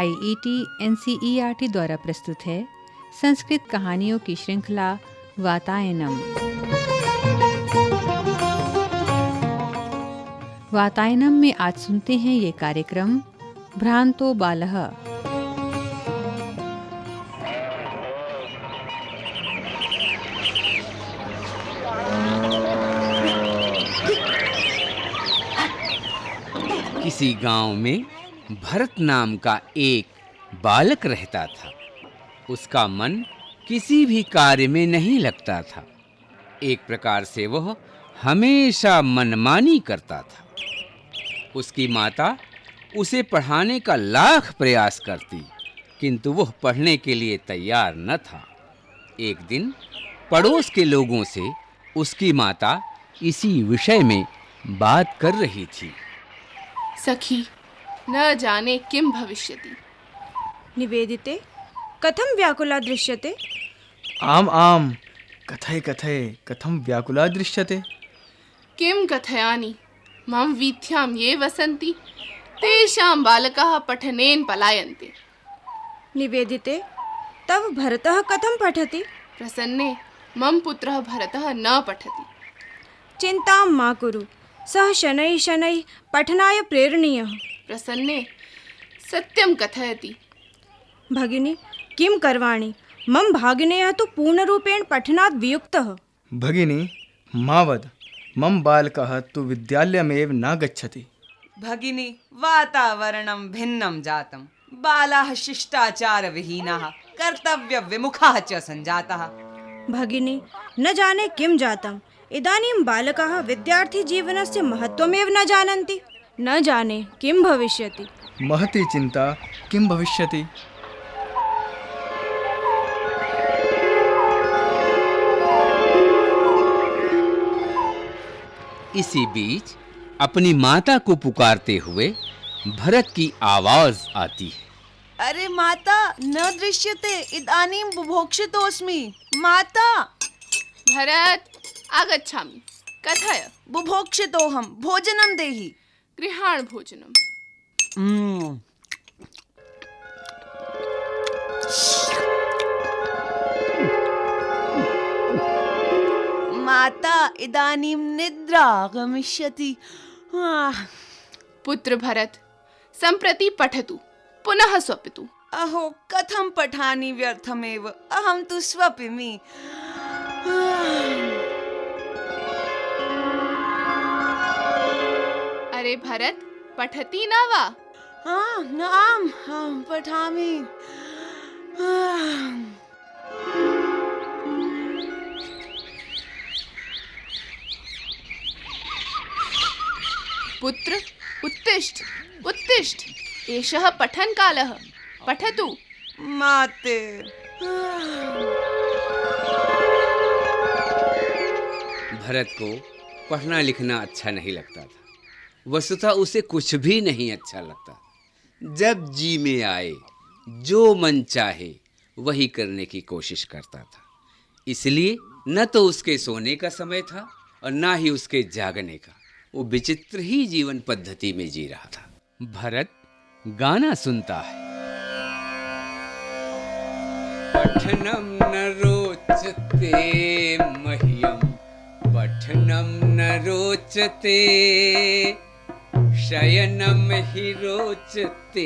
I T N द्वारा प्रस्तुत है। संस्कृत कहानियों की श्रृंखला वातायनम। वातायनम में आज सुनते हैं ये कार्यक्रम, भ्रांतो बालह। किसी गाँव में भरत नाम का एक बालक रहता था। उसका मन किसी भी कार्य में नहीं लगता था। एक प्रकार से वह हमेशा मनमानी करता था। उसकी माता उसे पढ़ाने का लाख प्रयास करती, किंतु वह पढ़ने के लिए तैयार न था। एक दिन पड़ोस के लोगों से उसकी माता इसी विषय में बात कर रही थी। सखी न जाने किं भविष्यति। निवेदिते कथं व्याकुला दृश्यते? आम् आम्। कथय कथय कथं व्याकुला दृश्यते? किं कथयानि? मम वीथ्यां ये वसन्ति तेषां बालकाः पठनेन पलायन्ते। निवेदिते तव भरतः कथं पठति? प्रसन्ने मम पुत्रः भरतः न पठति। चिन्तां मा कुरु सः शनैः शनैः पठनाय प्रेरणीयः। प्रसन्ने सत्यं कथयति। भगिनी किं करवाणि? मम भागिनेयः तु पूर्णरूपेण पठनात् वियुक्तः। भगिनी मा वद? मम बालकः तु विद्यालयमेव न गच्छति। भगिनी वातावरणं भिन्नं जातं। बालाः शिष्टाचारविहीनाः कर्तव्यविमुखाः च सञ्जाताः। भगिनी न जाने किं जातम्। इदानीं बालकाः विद्यार्थीजीवनस्य महत्त्वमेव न जानन्ति। न जाने किं भविष्यति। महती चिन्ता किं भविष्यति? इसी बीच अपनी माता को पुकारते हुए भरत की आवाज़ आती है। अरे माता न दृश्यते इदानीं बुभोक्षितोऽस्मि माता! भरत आगच्छामि। कथय? बुभोक्षितोऽहं भोजनं देहि। गृहाण भोजनम्। Mm. माता इदानीं निद्रा आगमिष्यति। आह, पुत्र भरत सम्प्रति पठतु पुनः स्वपितु। अहो कथं पठामि व्यर्थमेव? अहं तु स्वपिमि। अरे भरत पठति न वा हाँ नाम हाँ पठामि। आह, पुत्र उत्तिष्ठ उत्तिष्ठ। एषः पठनकालः पठतु। माते। भरत को पढ़ना लिखना अच्छा नहीं लगता था। वस्तुतः उसे कुछ भी नहीं अच्छा लगता। जब जी में आए, जो मन चाहे, वही करने की कोशिश करता था। इसलिए न तो उसके सोने का समय था और ना ही उसके जागने का। वो विचित्र ही जीवन पद्धति में जी रहा था। भरत गाना सुनता है। पठनम न रोचते मह्यम, पठनम न रोचते शयनम हि रोचते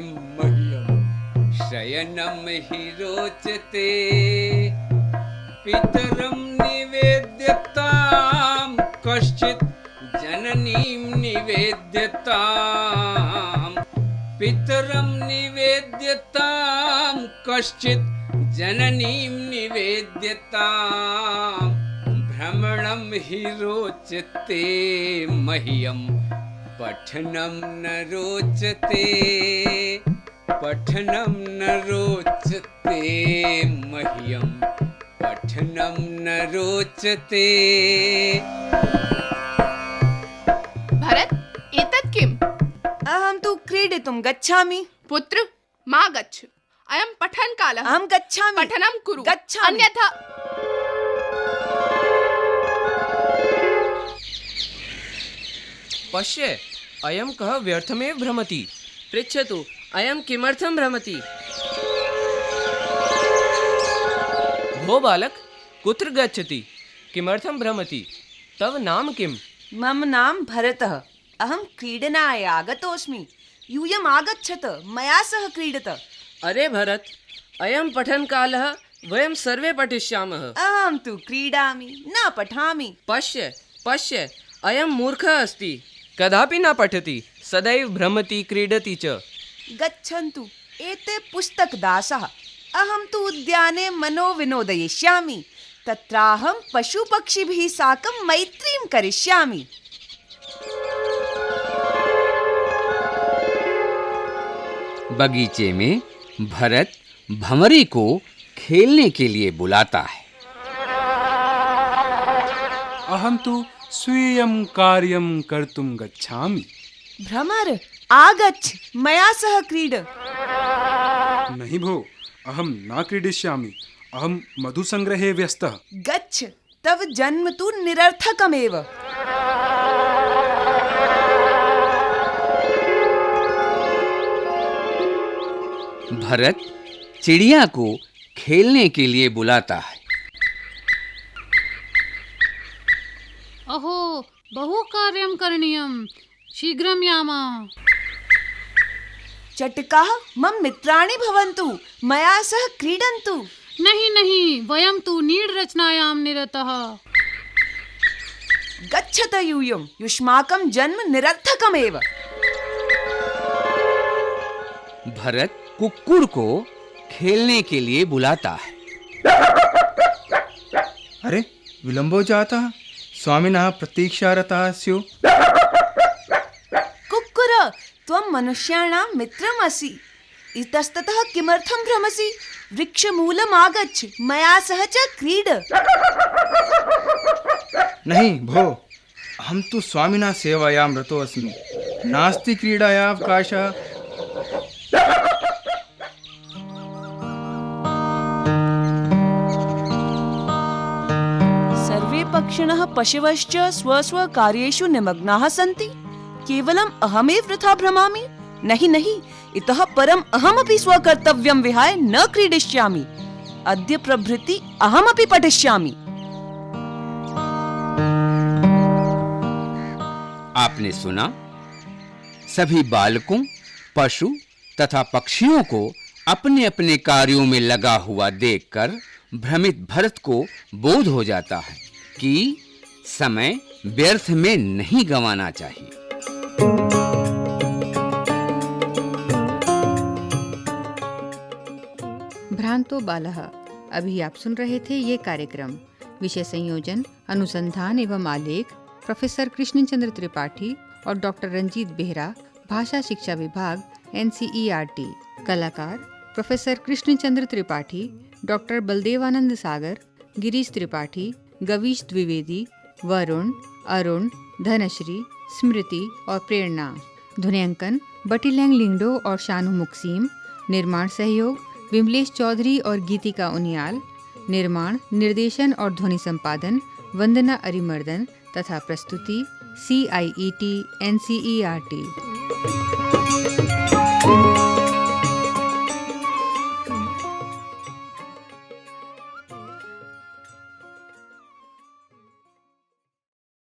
मह्यम शयनम हि रोचते पितरं निवेद्यतां कश्चित् जननीं निवेद्यतां। पितरं निवेद्यतां कश्चित् जननीं निवेद्यतां। भ्रमणं हि रोचते मह्यं पठनं न रोचते पठनं न रोचते मह्यं पठनं न रोचते। भरत एतत् किम्? अहं तु क्रीडितुं गच्छामि। पुत्र मा गच्छ। अयं पठनकालः। अहं गच्छामि। पठनं कुरु। गच्छामि। अन्यथा पश्य अयं कः व्यर्थमेव भ्रमति? पृच्छतु अयं किमर्थं भ्रमति? भो बालक कुत्र गच्छति? किमर्थं भ्रमति? तव नाम किम्? मम नाम भरतः। अहं क्रीडनाय आगतोऽस्मि। यूयम् आगच्छत मया सह क्रीडत। अरे भरत अयं पठनकालः वयं सर्वे पठिष्यामः। अहं तु क्रीडामि न पठामि। पश्य पश्य अयं मूर्खः अस्ति। कदापि न पठति सदैव भ्रमति क्रीडति च। गच्छन्तु एते पुस्तकदासः। अहं तु उद्याने मनोविनोदयिष्यामि। तत्राहं पशुपक्षिभिः साकं मैत्रीं करिष्यामि। बगीचे में भरत भंवरे को खेलने के लिए बुलाता है। अहं तु स्वीयं कार्यं कर्तुं गच्छामि। भ्रमर आगच्छ मया सह क्रीड। नहीं भो अहं न क्रीडिष्यामि। अहं मधुसङ्ग्रहे व्यस्तः। गच्छ तव जन्म तु निरर्थकमेव। भरत चिड़िया को खेलने के लिए बुलाता है। अहो बहु कार्यं करणीयं। शीघ्रं यामः। चटकाः मम मित्राणि भवन्तु मया सह क्रीडन्तु। नहि नहि वयं तु नीडरचनायां निरतः। गच्छत यूयं। युष्माकं जन्म निरर्थकमेव। भरत कुक्कुर को खेलने के लिए बुलाता है। अरे विलम्बो जातः स्वामिनः प्रतीक्षारताः स्युः कुक्कुर त्वं मनुष्याणां मित्रमसि इतस्ततः किमर्थं भ्रमसि वृक्षमूलम् आगच्छ मया सह च क्रीड नहीं भो अहं तु स्वामिनः सेवायां रतो अस्मि नास्ति क्रीडायाः पक्षिणः पशवश्च स्वस्वकार्येषु निमग्नाः सन्ति। केवलम् अहमेव वृथा भ्रमामि। नहि नहि, इतः परम् अहमपि स्वकर्तव्यं विहाय न क्रीडिष्यामि। अद्य प्रभृति अहमपि पठिष्यामि। आपने सुना? सभी बालकों, पशु तथा पक्षियों को अपने अपने कार्यों में लगा हुआ देखकर भ्रमित भरत को बोध हो जाता है। कि समय व्यर्थ में नहीं गंवाना चाहिए। भ्रांतो बालः, अभी आप सुन रहे थे ये कार्यक्रम। विषय संयोजन, अनुसंधान एवं आलेख, प्रोफेसर कृष्णचंद्र त्रिपाठी और डॉक्टर रंजीत बेहरा, भाषा शिक्षा विभाग एन कलाकार, प्रोफेसर कृष्णचंद्र त्रिपाठी, डॉक्टर बलदेवानंद सागर, गिरीश त्रिपाठी गवीश द्विवेदी, वरुण, अरुण, धनश्री, स्मृति और प्रेरणा। ध्वनियांकन बटीलैंग लिंगडो और शानू मुक्सीम। निर्माण सहयोग, विमलेश चौधरी और गीतिका उनियाल। निर्माण, निर्देशन और ध्वनि संपादन, वंदना अरिमर्दन तथा प्रस्तुति C I E T N C E R T